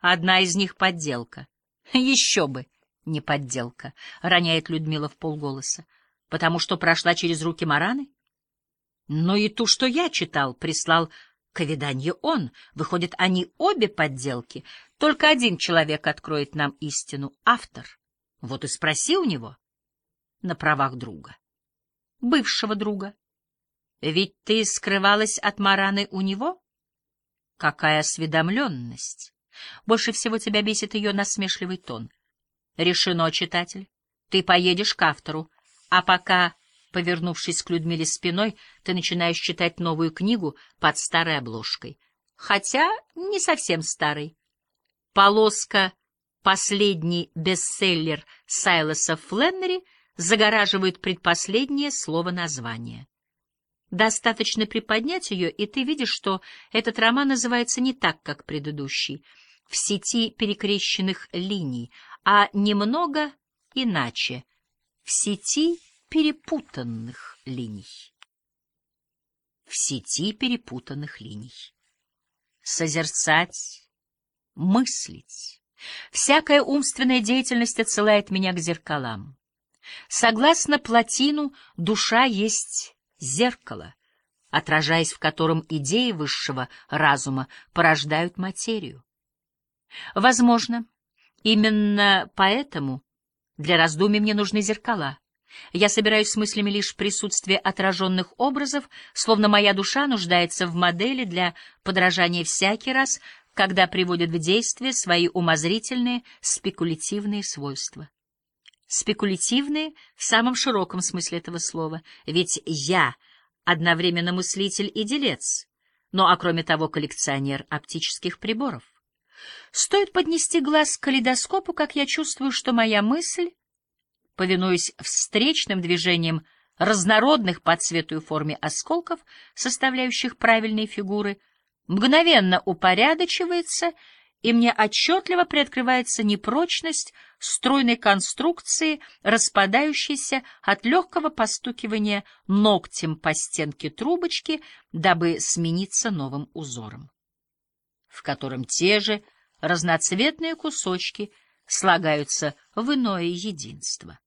Одна из них — подделка. Еще бы не подделка, — роняет Людмила в полголоса, — потому что прошла через руки Мараны. Но и ту, что я читал, прислал к виданию он. Выходит, они обе подделки. Только один человек откроет нам истину — автор. Вот и спроси у него. На правах друга. Бывшего друга. Ведь ты скрывалась от Мараны у него? Какая осведомленность! Больше всего тебя бесит ее насмешливый тон. Решено, читатель. Ты поедешь к автору, а пока, повернувшись к Людмиле спиной, ты начинаешь читать новую книгу под старой обложкой. Хотя не совсем старой. Полоска «Последний бестселлер» Сайлоса Фленнери загораживает предпоследнее слово названия. Достаточно приподнять ее, и ты видишь, что этот роман называется не так, как предыдущий, в сети перекрещенных линий, а немного иначе, в сети перепутанных линий. В сети перепутанных линий. Созерцать, мыслить. Всякая умственная деятельность отсылает меня к зеркалам. Согласно Платину, душа есть зеркало, отражаясь в котором идеи высшего разума порождают материю. Возможно, именно поэтому для раздумий мне нужны зеркала. Я собираюсь с мыслями лишь в присутствии отраженных образов, словно моя душа нуждается в модели для подражания всякий раз, когда приводит в действие свои умозрительные спекулятивные свойства. Спекулятивные в самом широком смысле этого слова, ведь я одновременно мыслитель и делец, но, а кроме того, коллекционер оптических приборов. Стоит поднести глаз к калейдоскопу, как я чувствую, что моя мысль, повинуясь встречным движениям разнородных по цвету и форме осколков, составляющих правильные фигуры, мгновенно упорядочивается, и мне отчетливо приоткрывается непрочность стройной конструкции, распадающейся от легкого постукивания ногтем по стенке трубочки, дабы смениться новым узором в котором те же разноцветные кусочки слагаются в иное единство.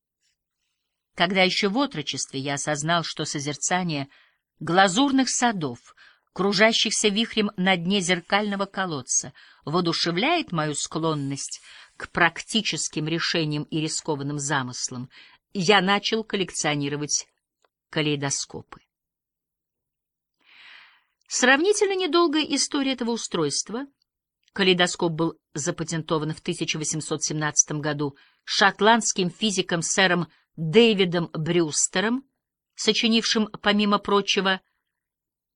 Когда еще в отрочестве я осознал, что созерцание глазурных садов, кружащихся вихрем на дне зеркального колодца, воодушевляет мою склонность к практическим решениям и рискованным замыслам, я начал коллекционировать калейдоскопы. Сравнительно недолгая история этого устройства. Калейдоскоп был запатентован в 1817 году шотландским физиком сэром Дэвидом Брюстером, сочинившим, помимо прочего,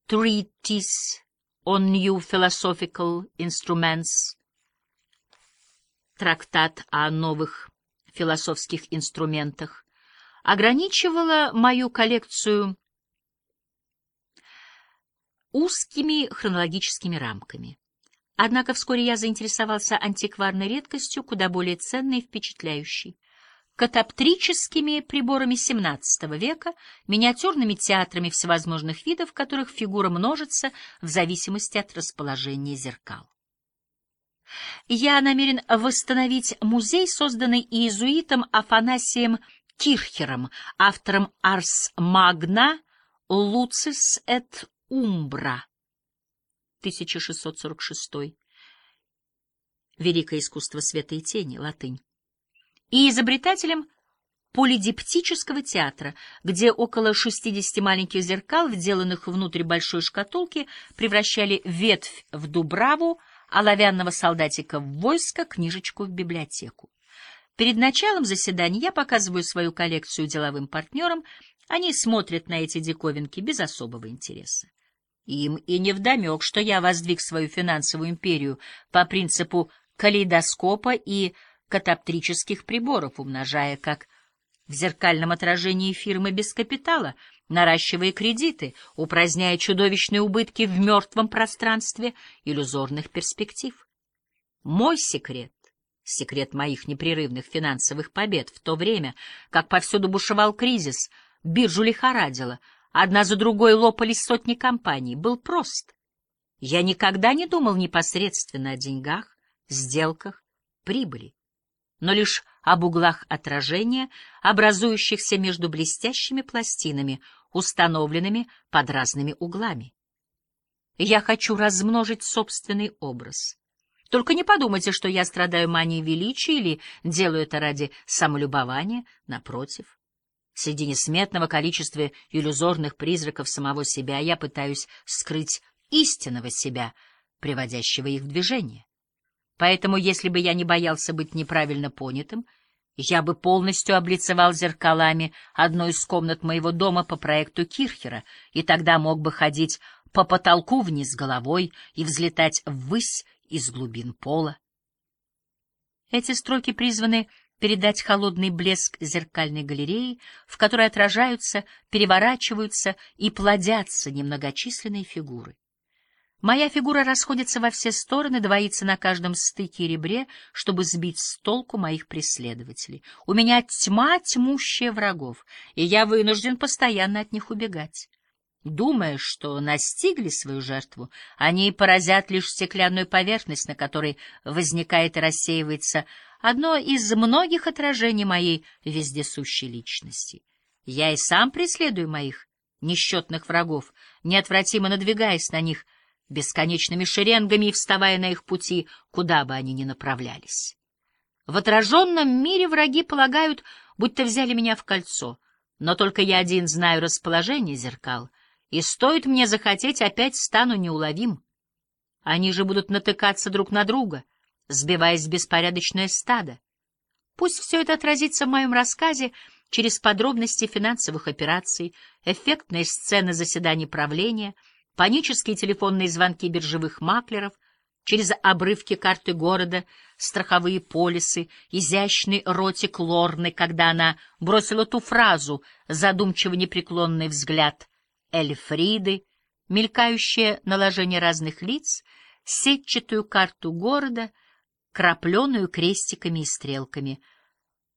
Treatise on New Philosophical Instruments, трактат о новых философских инструментах, ограничивала мою коллекцию узкими хронологическими рамками. Однако вскоре я заинтересовался антикварной редкостью, куда более ценной и впечатляющей — катаптрическими приборами XVII века, миниатюрными театрами всевозможных видов, в которых фигура множится в зависимости от расположения зеркал. Я намерен восстановить музей, созданный иезуитом Афанасием Кирхером, автором «Арс Магна», «Луцис эт Умбра, 1646. Великое искусство света и тени, латынь. И изобретателем полидиптического театра, где около 60 маленьких зеркал, вделанных внутрь большой шкатулки, превращали ветвь в дубраву, оловянного солдатика в войско, книжечку в библиотеку. Перед началом заседания я показываю свою коллекцию деловым партнерам, они смотрят на эти диковинки без особого интереса. Им и невдомек, что я воздвиг свою финансовую империю по принципу калейдоскопа и катаптрических приборов, умножая как в зеркальном отражении фирмы без капитала, наращивая кредиты, упраздняя чудовищные убытки в мертвом пространстве иллюзорных перспектив. Мой секрет, секрет моих непрерывных финансовых побед в то время, как повсюду бушевал кризис, биржу лихорадило — Одна за другой лопались сотни компаний. Был прост. Я никогда не думал непосредственно о деньгах, сделках, прибыли, но лишь об углах отражения, образующихся между блестящими пластинами, установленными под разными углами. Я хочу размножить собственный образ. Только не подумайте, что я страдаю манией величия или делаю это ради самолюбования, напротив. Среди несметного количества иллюзорных призраков самого себя я пытаюсь скрыть истинного себя, приводящего их в движение. Поэтому, если бы я не боялся быть неправильно понятым, я бы полностью облицевал зеркалами одну из комнат моего дома по проекту Кирхера, и тогда мог бы ходить по потолку вниз головой и взлетать ввысь из глубин пола. Эти строки призваны передать холодный блеск зеркальной галереи, в которой отражаются, переворачиваются и плодятся немногочисленные фигуры. Моя фигура расходится во все стороны, двоится на каждом стыке и ребре, чтобы сбить с толку моих преследователей. У меня тьма тьмущая врагов, и я вынужден постоянно от них убегать. Думая, что настигли свою жертву, они поразят лишь стеклянную поверхность, на которой возникает и рассеивается одно из многих отражений моей вездесущей личности. Я и сам преследую моих несчетных врагов, неотвратимо надвигаясь на них бесконечными шеренгами и вставая на их пути, куда бы они ни направлялись. В отраженном мире враги полагают, будто взяли меня в кольцо, но только я один знаю расположение зеркал, и стоит мне захотеть, опять стану неуловим. Они же будут натыкаться друг на друга — сбиваясь в беспорядочное стадо. Пусть все это отразится в моем рассказе через подробности финансовых операций, эффектные сцены заседаний правления, панические телефонные звонки биржевых маклеров, через обрывки карты города, страховые полисы, изящный ротик Лорны, когда она бросила ту фразу, задумчиво непреклонный взгляд Эльфриды, мелькающее наложение разных лиц, сетчатую карту города — крапленую крестиками и стрелками.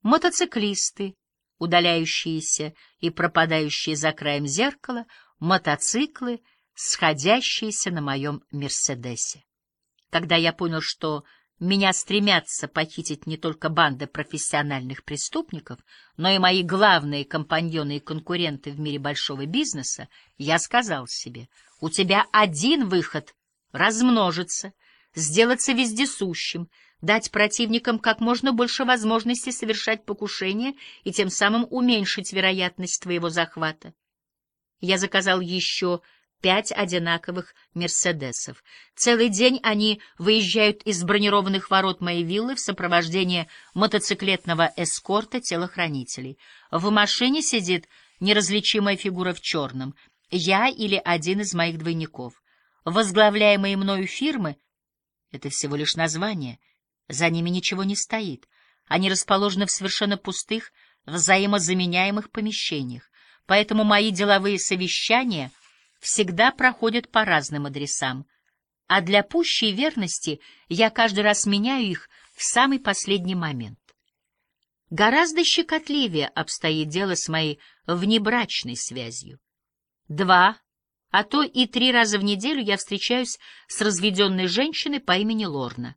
Мотоциклисты, удаляющиеся и пропадающие за краем зеркала, мотоциклы, сходящиеся на моем «Мерседесе». Когда я понял, что меня стремятся похитить не только банды профессиональных преступников, но и мои главные компаньоны и конкуренты в мире большого бизнеса, я сказал себе, у тебя один выход — размножиться, сделаться вездесущим, дать противникам как можно больше возможностей совершать покушение и тем самым уменьшить вероятность твоего захвата. Я заказал еще пять одинаковых «Мерседесов». Целый день они выезжают из бронированных ворот моей виллы в сопровождении мотоциклетного эскорта телохранителей. В машине сидит неразличимая фигура в черном, я или один из моих двойников. Возглавляемые мною фирмы — это всего лишь название — за ними ничего не стоит. Они расположены в совершенно пустых, взаимозаменяемых помещениях. Поэтому мои деловые совещания всегда проходят по разным адресам. А для пущей верности я каждый раз меняю их в самый последний момент. Гораздо щекотливее обстоит дело с моей внебрачной связью. Два, а то и три раза в неделю я встречаюсь с разведенной женщиной по имени Лорна.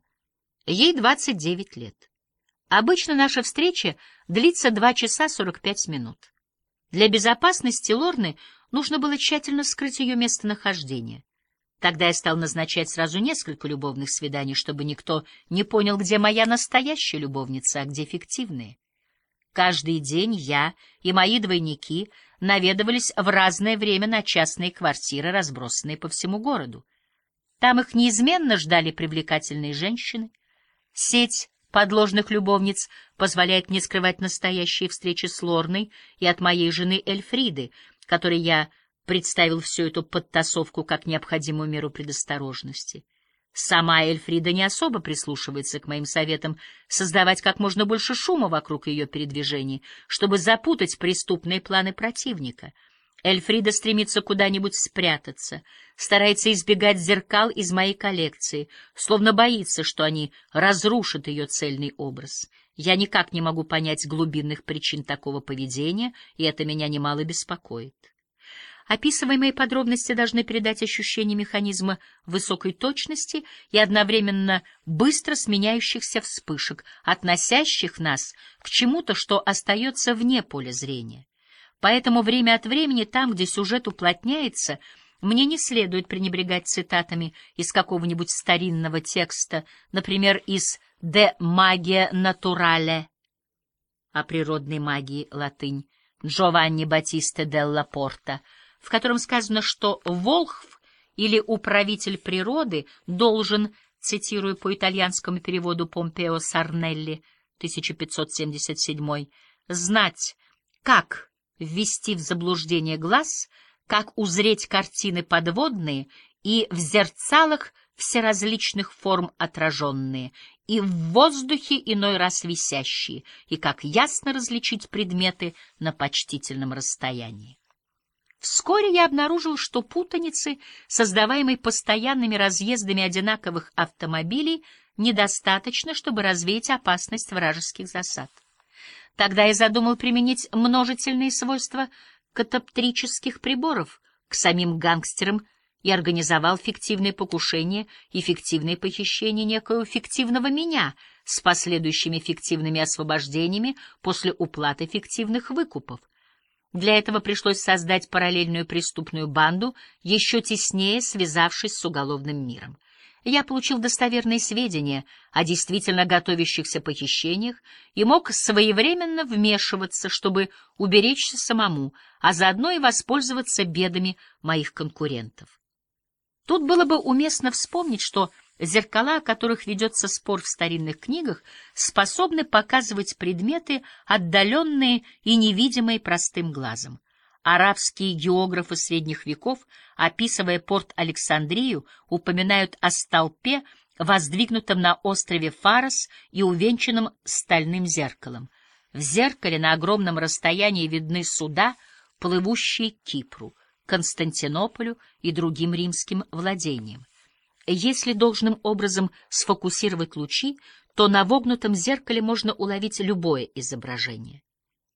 Ей 29 лет. Обычно наша встреча длится 2 часа 45 минут. Для безопасности Лорны нужно было тщательно скрыть ее местонахождение. Тогда я стал назначать сразу несколько любовных свиданий, чтобы никто не понял, где моя настоящая любовница, а где фиктивные. Каждый день я и мои двойники наведывались в разное время на частные квартиры, разбросанные по всему городу. Там их неизменно ждали привлекательные женщины — Сеть подложных любовниц позволяет мне скрывать настоящие встречи с Лорной и от моей жены Эльфриды, которой я представил всю эту подтасовку как необходимую меру предосторожности. Сама Эльфрида не особо прислушивается к моим советам создавать как можно больше шума вокруг ее передвижений, чтобы запутать преступные планы противника — Эльфрида стремится куда-нибудь спрятаться, старается избегать зеркал из моей коллекции, словно боится, что они разрушат ее цельный образ. Я никак не могу понять глубинных причин такого поведения, и это меня немало беспокоит. Описываемые подробности должны передать ощущение механизма высокой точности и одновременно быстро сменяющихся вспышек, относящих нас к чему-то, что остается вне поля зрения. Поэтому время от времени, там, где сюжет уплотняется, мне не следует пренебрегать цитатами из какого-нибудь старинного текста, например, из «De magia naturale» о природной магии латынь Джованни Батиста делла Порта — в котором сказано, что Волхв или управитель природы должен, цитирую по итальянскому переводу Помпео Сарнелли, 1577, знать, как ввести в заблуждение глаз, как узреть картины подводные и в зерцалах всеразличных форм отраженные, и в воздухе иной раз висящие, и как ясно различить предметы на почтительном расстоянии. Вскоре я обнаружил, что путаницы, создаваемой постоянными разъездами одинаковых автомобилей, недостаточно, чтобы развеять опасность вражеских засад. Тогда я задумал применить множительные свойства катаптрических приборов к самим гангстерам и организовал фиктивное покушение и фиктивное похищение некоего фиктивного меня с последующими фиктивными освобождениями после уплаты фиктивных выкупов. Для этого пришлось создать параллельную преступную банду, еще теснее связавшись с уголовным миром. Я получил достоверные сведения о действительно готовящихся похищениях и мог своевременно вмешиваться, чтобы уберечься самому, а заодно и воспользоваться бедами моих конкурентов. Тут было бы уместно вспомнить, что Зеркала, о которых ведется спор в старинных книгах, способны показывать предметы, отдаленные и невидимые простым глазом. Арабские географы средних веков, описывая порт Александрию, упоминают о столпе, воздвигнутом на острове Фарос и увенчанном стальным зеркалом. В зеркале на огромном расстоянии видны суда, плывущие к Кипру, Константинополю и другим римским владениям. Если должным образом сфокусировать лучи, то на вогнутом зеркале можно уловить любое изображение.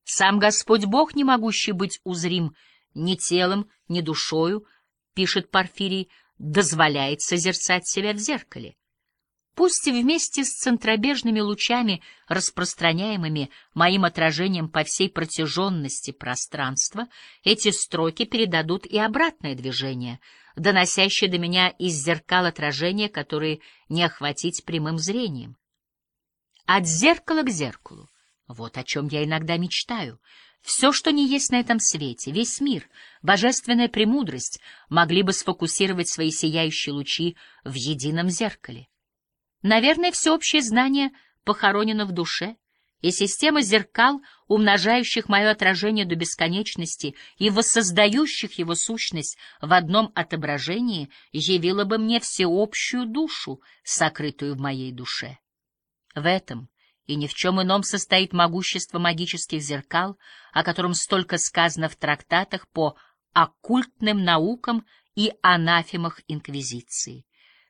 Сам Господь Бог, не могущий быть узрим ни телом, ни душою, пишет Порфирий, дозволяет созерцать себя в зеркале. Пусть вместе с центробежными лучами, распространяемыми моим отражением по всей протяженности пространства, эти строки передадут и обратное движение, доносящее до меня из зеркал отражения, которые не охватить прямым зрением. От зеркала к зеркалу. Вот о чем я иногда мечтаю. Все, что не есть на этом свете, весь мир, божественная премудрость, могли бы сфокусировать свои сияющие лучи в едином зеркале. Наверное, всеобщее знание похоронено в душе, и система зеркал, умножающих мое отражение до бесконечности и воссоздающих его сущность в одном отображении, явила бы мне всеобщую душу, сокрытую в моей душе. В этом и ни в чем ином состоит могущество магических зеркал, о котором столько сказано в трактатах по оккультным наукам и анафемах Инквизиции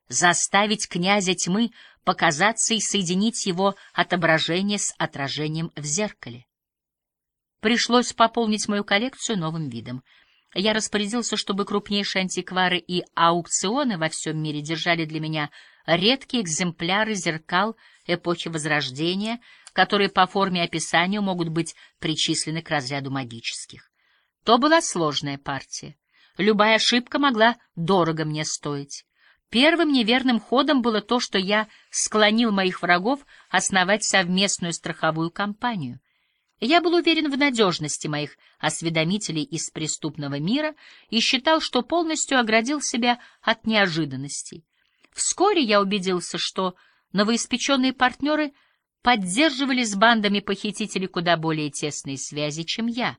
заставить князя тьмы показаться и соединить его отображение с отражением в зеркале. Пришлось пополнить мою коллекцию новым видом. Я распорядился, чтобы крупнейшие антиквары и аукционы во всем мире держали для меня редкие экземпляры зеркал эпохи Возрождения, которые по форме и описанию могут быть причислены к разряду магических. То была сложная партия. Любая ошибка могла дорого мне стоить. Первым неверным ходом было то, что я склонил моих врагов основать совместную страховую компанию. Я был уверен в надежности моих осведомителей из преступного мира и считал, что полностью оградил себя от неожиданностей. Вскоре я убедился, что новоиспеченные партнеры поддерживали с бандами похитителей куда более тесные связи, чем я.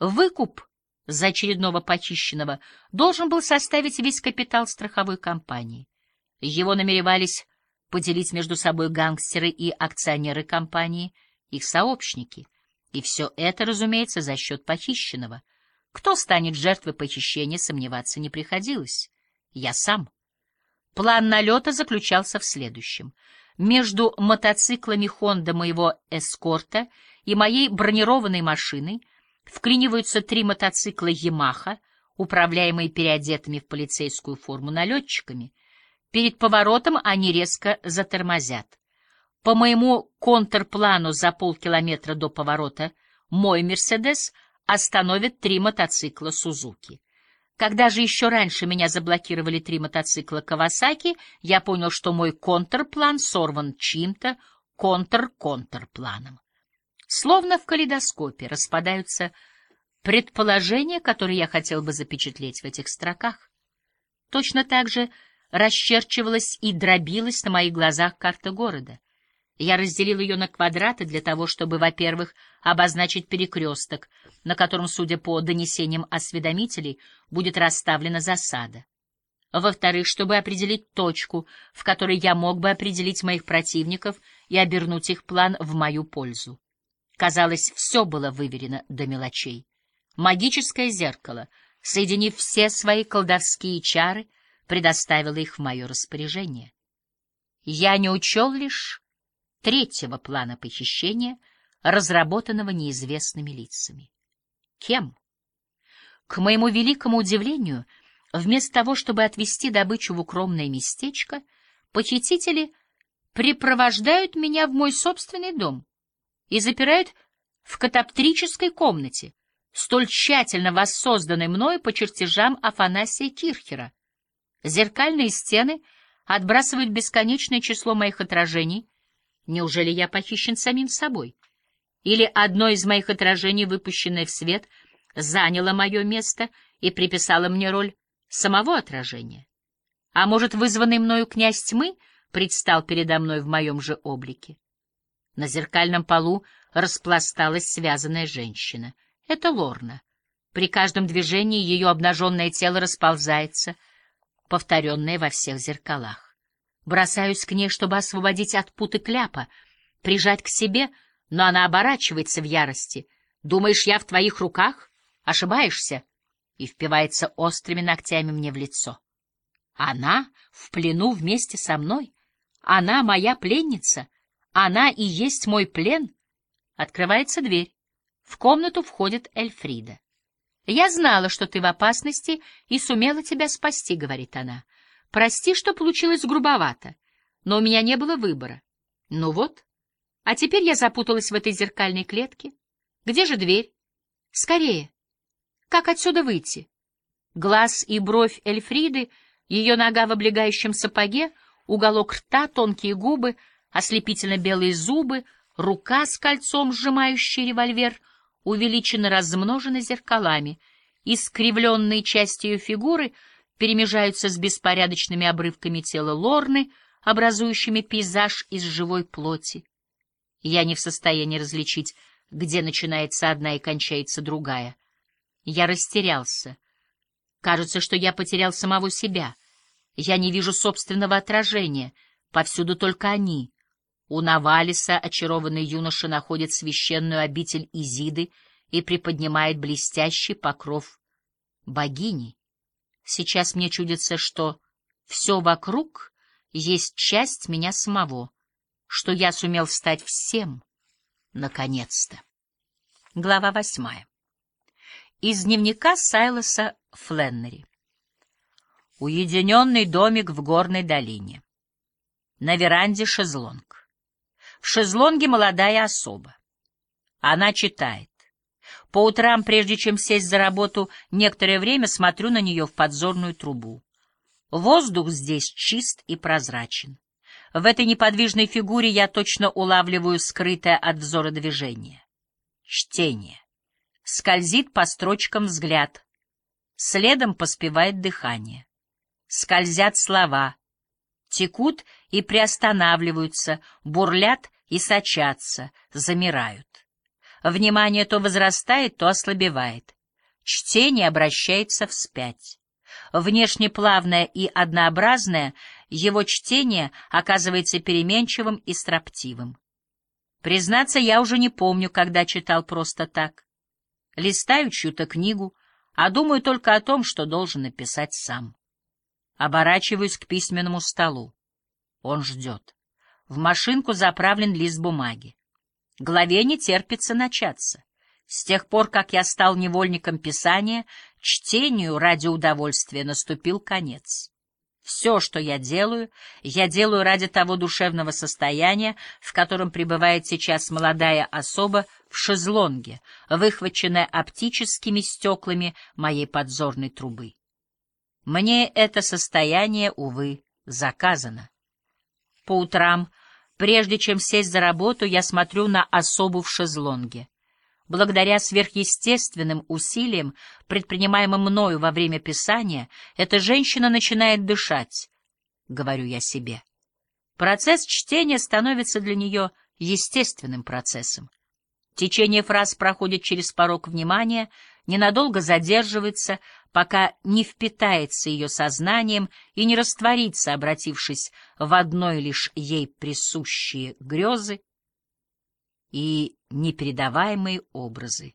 Выкуп за очередного похищенного должен был составить весь капитал страховой компании. Его намеревались поделить между собой гангстеры и акционеры компании, их сообщники. И все это, разумеется, за счет похищенного. Кто станет жертвой похищения, сомневаться не приходилось. Я сам. План налета заключался в следующем. Между мотоциклами «Хонда» моего эскорта и моей бронированной машиной — вклиниваются три мотоцикла «Ямаха», управляемые переодетыми в полицейскую форму налетчиками. Перед поворотом они резко затормозят. По моему контрплану за полкилометра до поворота мой «Мерседес» остановит три мотоцикла «Сузуки». Когда же еще раньше меня заблокировали три мотоцикла «Кавасаки», я понял, что мой контрплан сорван чьим-то контр-контрпланом. Словно в калейдоскопе распадаются предположения, которые я хотел бы запечатлеть в этих строках. Точно так же расчерчивалась и дробилась на моих глазах карта города. Я разделил ее на квадраты для того, чтобы, во-первых, обозначить перекресток, на котором, судя по донесениям осведомителей, будет расставлена засада. Во-вторых, чтобы определить точку, в которой я мог бы определить моих противников и обернуть их план в мою пользу. Казалось, все было выверено до мелочей. Магическое зеркало, соединив все свои колдовские чары, предоставило их в мое распоряжение. Я не учел лишь третьего плана похищения, разработанного неизвестными лицами. Кем? К моему великому удивлению, вместо того, чтобы отвезти добычу в укромное местечко, похитители припровождают меня в мой собственный дом и запирают в катаптрической комнате, столь тщательно воссозданной мною по чертежам Афанасия Кирхера. Зеркальные стены отбрасывают бесконечное число моих отражений — Неужели я похищен самим собой? Или одно из моих отражений, выпущенное в свет, заняло мое место и приписало мне роль самого отражения? А может, вызванный мною князь тьмы предстал передо мной в моем же облике? На зеркальном полу распласталась связанная женщина. Это Лорна. При каждом движении ее обнаженное тело расползается, повторенное во всех зеркалах. Бросаюсь к ней, чтобы освободить от путы кляпа, прижать к себе, но она оборачивается в ярости. «Думаешь, я в твоих руках? Ошибаешься!» и впивается острыми ногтями мне в лицо. Она в плену вместе со мной. Она моя пленница. Она и есть мой плен. Открывается дверь. В комнату входит Эльфрида. «Я знала, что ты в опасности, и сумела тебя спасти», — говорит она. Прости, что получилось грубовато, но у меня не было выбора. Ну вот. А теперь я запуталась в этой зеркальной клетке. Где же дверь? Скорее. Как отсюда выйти? Глаз и бровь Эльфриды, ее нога в облегающем сапоге, уголок рта, тонкие губы, ослепительно белые зубы, рука с кольцом, сжимающая револьвер, увеличенно размножены зеркалами, искривленные части ее фигуры — перемежаются с беспорядочными обрывками тела Лорны, образующими пейзаж из живой плоти. Я не в состоянии различить, где начинается одна и кончается другая. Я растерялся. Кажется, что я потерял самого себя. Я не вижу собственного отражения. Повсюду только они. У Навалиса очарованный юноша находит священную обитель Изиды и приподнимает блестящий покров богини. Сейчас мне чудится, что все вокруг есть часть меня самого, что я сумел стать всем, наконец-то. Глава восьмая. Из дневника Сайлоса Фленнери. Уединенный домик в горной долине. На веранде шезлонг. В шезлонге молодая особа. Она читает. По утрам, прежде чем сесть за работу, некоторое время смотрю на нее в подзорную трубу. Воздух здесь чист и прозрачен. В этой неподвижной фигуре я точно улавливаю скрытое от взора движение. Чтение. Скользит по строчкам взгляд. Следом поспевает дыхание. Скользят слова. Текут и приостанавливаются, бурлят и сочатся, замирают. Внимание то возрастает, то ослабевает. Чтение обращается вспять. Внешне плавное и однообразное, его чтение оказывается переменчивым и строптивым. Признаться, я уже не помню, когда читал просто так. Листаю чью-то книгу, а думаю только о том, что должен написать сам. Оборачиваюсь к письменному столу. Он ждет. В машинку заправлен лист бумаги. Главе не терпится начаться. С тех пор, как я стал невольником писания, чтению ради удовольствия наступил конец. Все, что я делаю, я делаю ради того душевного состояния, в котором пребывает сейчас молодая особа в шезлонге, выхваченная оптическими стеклами моей подзорной трубы. Мне это состояние, увы, заказано. По утрам, прежде чем сесть за работу, я смотрю на особу в шезлонге. Благодаря сверхъестественным усилиям, предпринимаемым мною во время писания, эта женщина начинает дышать, — говорю я себе. Процесс чтения становится для нее естественным процессом. Течение фраз проходит через порог внимания, ненадолго задерживается, пока не впитается ее сознанием и не растворится, обратившись в одной лишь ей присущие грезы и непередаваемые образы.